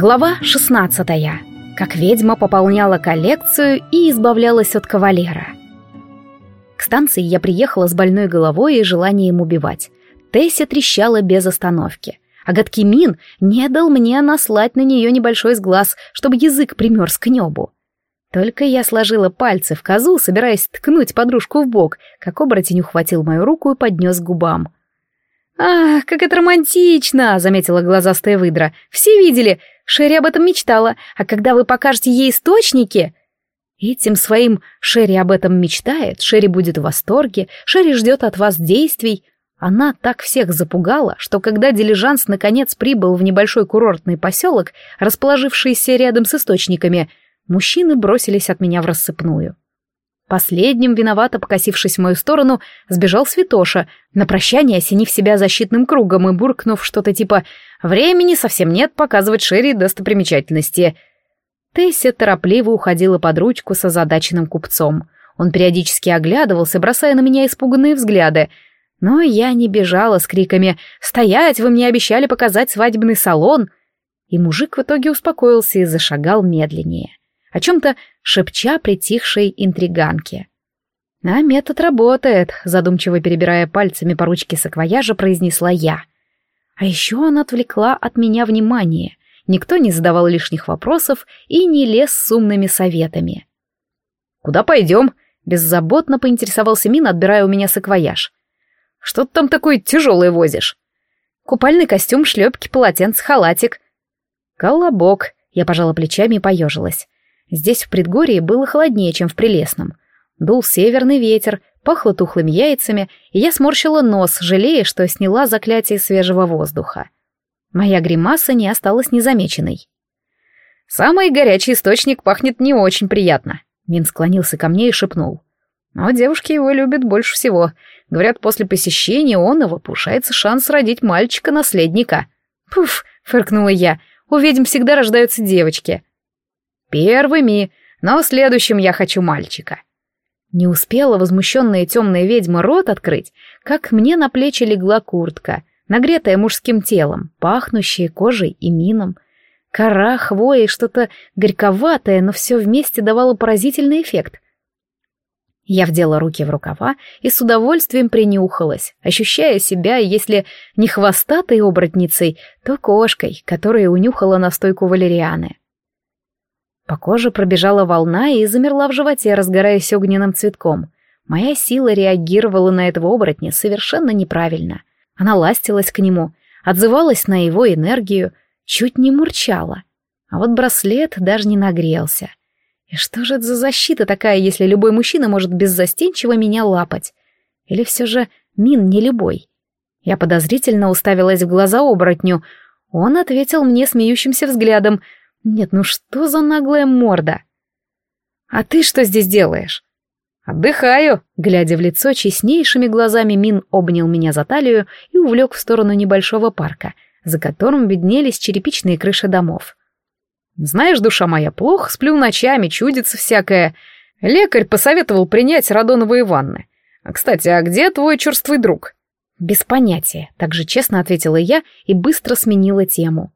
Глава 16. Как ведьма пополняла коллекцию и избавлялась от кавалера. К станции я приехала с больной головой и желанием убивать. Тесси трещала без остановки. А гадкий Мин не дал мне наслать на нее небольшой сглаз, чтобы язык примерз к небу. Только я сложила пальцы в козу, собираясь ткнуть подружку в бок, как оборотень ухватил мою руку и поднес к губам. «Ах, как это романтично!» — заметила глазастая выдра. «Все видели! Шерри об этом мечтала, а когда вы покажете ей источники...» Этим своим Шерри об этом мечтает, Шерри будет в восторге, Шерри ждет от вас действий. Она так всех запугала, что когда дилижанс наконец прибыл в небольшой курортный поселок, расположившийся рядом с источниками, мужчины бросились от меня в рассыпную. Последним, виновато покосившись в мою сторону, сбежал Святоша, на прощание осенив себя защитным кругом и буркнув что-то типа «Времени совсем нет показывать Шерри достопримечательности». Тесси торопливо уходила под ручку с озадаченным купцом. Он периодически оглядывался, бросая на меня испуганные взгляды. Но я не бежала с криками «Стоять! Вы мне обещали показать свадебный салон!» И мужик в итоге успокоился и зашагал медленнее о чем-то шепча притихшей интриганке. «А метод работает», — задумчиво перебирая пальцами по ручке саквояжа, произнесла я. А еще она отвлекла от меня внимание. Никто не задавал лишних вопросов и не лез с умными советами. «Куда пойдем?» — беззаботно поинтересовался Мин, отбирая у меня саквояж. «Что ты там такой тяжелый возишь?» «Купальный костюм, шлепки, полотенце, халатик». «Колобок», — я пожала плечами и поежилась. Здесь, в предгорье, было холоднее, чем в Прелестном. Дул северный ветер, пахло тухлыми яйцами, и я сморщила нос, жалея, что сняла заклятие свежего воздуха. Моя гримаса не осталась незамеченной. «Самый горячий источник пахнет не очень приятно», — Мин склонился ко мне и шепнул. «Но девушки его любят больше всего. Говорят, после посещения он его повышается шанс родить мальчика-наследника». «Пуф!» — фыркнула я. «Увидим, всегда рождаются девочки». Первыми, но следующим я хочу мальчика». Не успела возмущенная темная ведьма рот открыть, как мне на плечи легла куртка, нагретая мужским телом, пахнущая кожей и мином. Кора, хвоя и что-то горьковатое, но все вместе давало поразительный эффект. Я вдела руки в рукава и с удовольствием принюхалась, ощущая себя, если не хвостатой оборотницей, то кошкой, которая унюхала настойку валерианы. По коже пробежала волна и замерла в животе, разгораясь огненным цветком. Моя сила реагировала на этого оборотня совершенно неправильно. Она ластилась к нему, отзывалась на его энергию, чуть не мурчала. А вот браслет даже не нагрелся. И что же это за защита такая, если любой мужчина может беззастенчиво меня лапать? Или все же Мин не любой? Я подозрительно уставилась в глаза оборотню. Он ответил мне смеющимся взглядом — нет, ну что за наглая морда? А ты что здесь делаешь? Отдыхаю. Глядя в лицо честнейшими глазами, Мин обнял меня за талию и увлек в сторону небольшого парка, за которым виднелись черепичные крыши домов. Знаешь, душа моя, плохо сплю ночами, чудится всякое. Лекарь посоветовал принять радоновые ванны. А, кстати, а где твой черствый друг? Без понятия, так же честно ответила я и быстро сменила тему.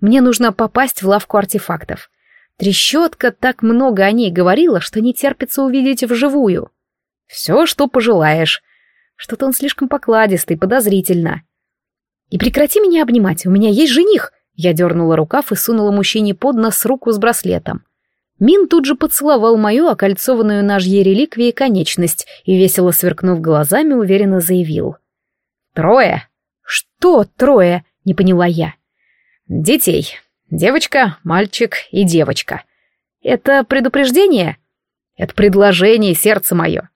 Мне нужно попасть в лавку артефактов. Трещотка так много о ней говорила, что не терпится увидеть вживую. Все, что пожелаешь. Что-то он слишком покладистый, подозрительно. И прекрати меня обнимать, у меня есть жених. Я дернула рукав и сунула мужчине под нос руку с браслетом. Мин тут же поцеловал мою окольцованную ножьей реликвией конечность и, весело сверкнув глазами, уверенно заявил. «Трое!» «Что трое?» — не поняла я. «Детей. Девочка, мальчик и девочка. Это предупреждение? Это предложение, сердце мое».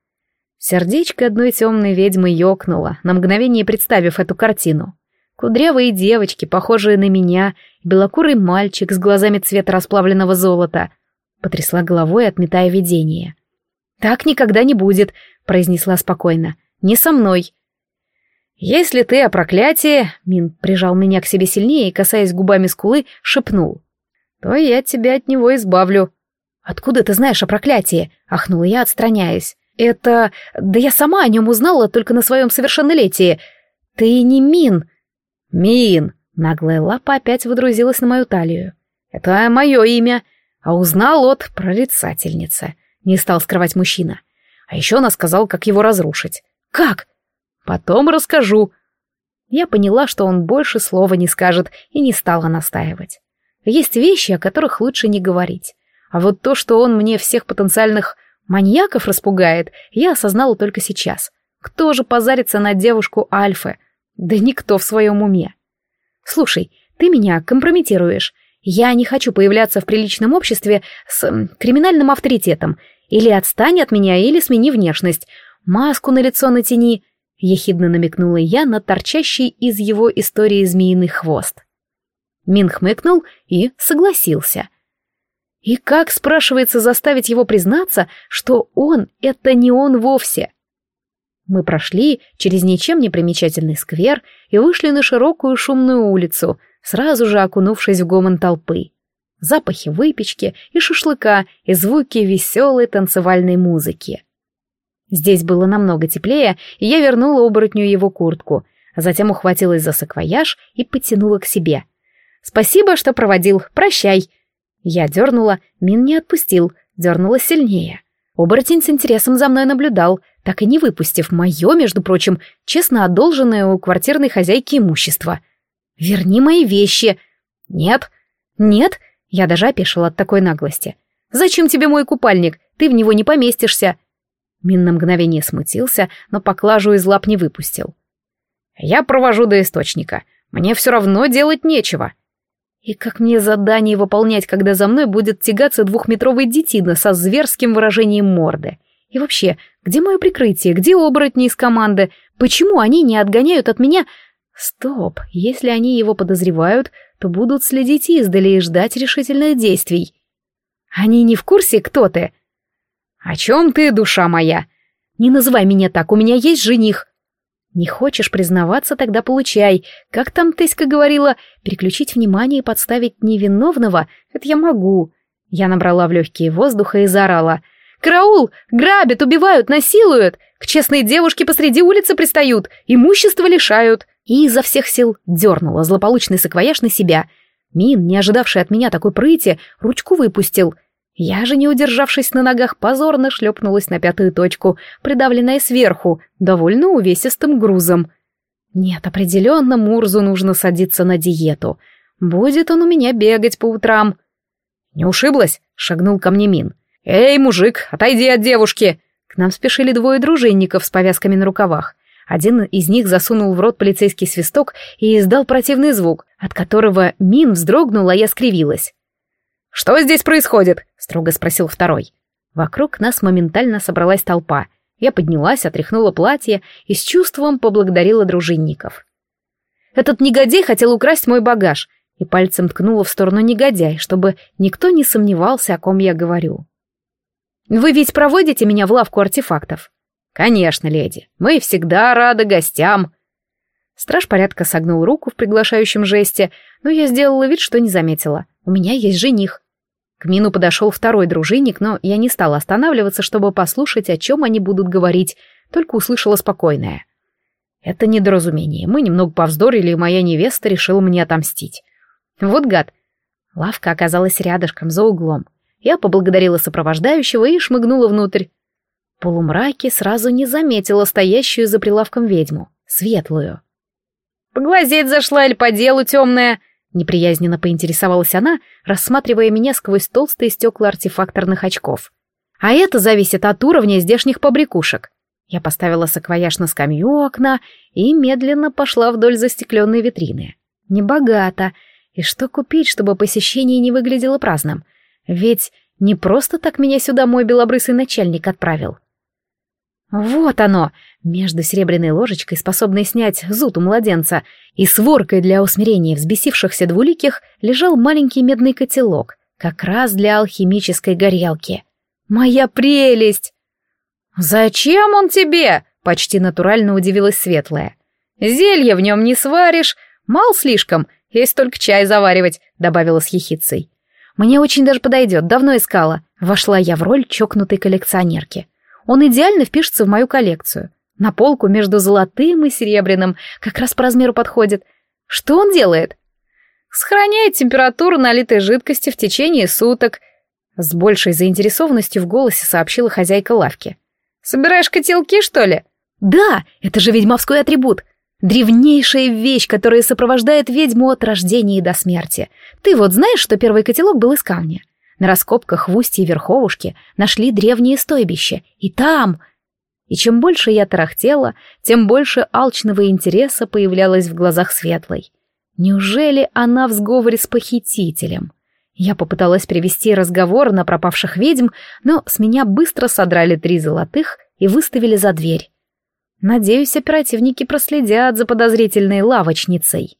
Сердечко одной темной ведьмы ёкнуло, на мгновение представив эту картину. Кудрявые девочки, похожие на меня, белокурый мальчик с глазами цвета расплавленного золота. Потрясла головой, отметая видение. «Так никогда не будет», — произнесла спокойно. «Не со мной. «Если ты о проклятии...» — Мин прижал меня к себе сильнее и, касаясь губами скулы, шепнул. «То я тебя от него избавлю». «Откуда ты знаешь о проклятии?» — ахнула я, отстраняясь. «Это... Да я сама о нем узнала только на своем совершеннолетии. Ты не Мин». «Мин!» — наглая лапа опять выдрузилась на мою талию. «Это мое имя. А узнал от прорицательницы», — не стал скрывать мужчина. «А еще она сказала, как его разрушить». «Как?» Потом расскажу». Я поняла, что он больше слова не скажет и не стала настаивать. Есть вещи, о которых лучше не говорить. А вот то, что он мне всех потенциальных маньяков распугает, я осознала только сейчас. Кто же позарится на девушку Альфы? Да никто в своем уме. Слушай, ты меня компрометируешь. Я не хочу появляться в приличном обществе с м, криминальным авторитетом. Или отстань от меня, или смени внешность. Маску на лицо натяни —— ехидно намекнула я на торчащий из его истории змеиный хвост. Мин хмыкнул и согласился. И как, спрашивается, заставить его признаться, что он — это не он вовсе? Мы прошли через ничем не примечательный сквер и вышли на широкую шумную улицу, сразу же окунувшись в гомон толпы. Запахи выпечки и шашлыка и звуки веселой танцевальной музыки — Здесь было намного теплее, и я вернула оборотню его куртку, а затем ухватилась за саквояж и потянула к себе. «Спасибо, что проводил. Прощай!» Я дернула, Мин не отпустил, дернула сильнее. Оборотень с интересом за мной наблюдал, так и не выпустив мое, между прочим, честно одолженное у квартирной хозяйки имущество. «Верни мои вещи!» «Нет!» «Нет!» Я даже опешила от такой наглости. «Зачем тебе мой купальник? Ты в него не поместишься!» Мин на мгновение смутился, но поклажу из лап не выпустил. «Я провожу до источника. Мне все равно делать нечего». И как мне задание выполнять, когда за мной будет тягаться двухметровый детина со зверским выражением морды? И вообще, где мое прикрытие, где оборотни из команды? Почему они не отгоняют от меня... Стоп, если они его подозревают, то будут следить издали и ждать решительных действий. Они не в курсе, кто ты? «О чем ты, душа моя? Не называй меня так, у меня есть жених». «Не хочешь признаваться, тогда получай. Как там Теська говорила, переключить внимание и подставить невиновного? Это я могу». Я набрала в легкие воздуха и заорала. «Караул! Грабят, убивают, насилуют! К честной девушке посреди улицы пристают, имущество лишают!» И изо всех сил дернула злополучный саквояж на себя. Мин, не ожидавший от меня такой прыти, ручку выпустил — я же, не удержавшись на ногах, позорно шлепнулась на пятую точку, придавленная сверху, довольно увесистым грузом. Нет, определенно Мурзу нужно садиться на диету. Будет он у меня бегать по утрам. Не ушиблась? Шагнул ко мне Мин. Эй, мужик, отойди от девушки! К нам спешили двое дружинников с повязками на рукавах. Один из них засунул в рот полицейский свисток и издал противный звук, от которого Мин вздрогнула, а я скривилась. «Что здесь происходит?» — строго спросил второй. Вокруг нас моментально собралась толпа. Я поднялась, отряхнула платье и с чувством поблагодарила дружинников. «Этот негодяй хотел украсть мой багаж», и пальцем ткнула в сторону негодяй, чтобы никто не сомневался, о ком я говорю. «Вы ведь проводите меня в лавку артефактов?» «Конечно, леди. Мы всегда рады гостям», Страж порядка согнул руку в приглашающем жесте, но я сделала вид, что не заметила. У меня есть жених. К Мину подошел второй дружинник, но я не стала останавливаться, чтобы послушать, о чем они будут говорить, только услышала спокойное. «Это недоразумение. Мы немного повздорили, и моя невеста решила мне отомстить. Вот гад!» Лавка оказалась рядышком, за углом. Я поблагодарила сопровождающего и шмыгнула внутрь. В полумраке сразу не заметила стоящую за прилавком ведьму, светлую. «Поглазеть зашла или по делу темная?» Неприязненно поинтересовалась она, рассматривая меня сквозь толстые стекла артефакторных очков. А это зависит от уровня здешних побрякушек. Я поставила саквояж на скамью окна и медленно пошла вдоль застекленной витрины. Небогато. И что купить, чтобы посещение не выглядело праздным? Ведь не просто так меня сюда мой белобрысый начальник отправил. Вот оно! Между серебряной ложечкой, способной снять зуд у младенца, и своркой для усмирения взбесившихся двуликих лежал маленький медный котелок, как раз для алхимической горелки. «Моя прелесть!» «Зачем он тебе?» — почти натурально удивилась Светлая. «Зелье в нем не сваришь, мал слишком, есть только чай заваривать», — добавила с ехицей. «Мне очень даже подойдет, давно искала». Вошла я в роль чокнутой коллекционерки. Он идеально впишется в мою коллекцию. На полку между золотым и серебряным, как раз по размеру подходит. Что он делает? Сохраняет температуру налитой жидкости в течение суток. С большей заинтересованностью в голосе сообщила хозяйка лавки. Собираешь котелки, что ли? Да, это же ведьмовской атрибут. Древнейшая вещь, которая сопровождает ведьму от рождения и до смерти. Ты вот знаешь, что первый котелок был из камня? На раскопках в устье Верховушки нашли древние стойбище, и там... И чем больше я тарахтела, тем больше алчного интереса появлялось в глазах Светлой. Неужели она в сговоре с похитителем? Я попыталась привести разговор на пропавших ведьм, но с меня быстро содрали три золотых и выставили за дверь. Надеюсь, оперативники проследят за подозрительной лавочницей.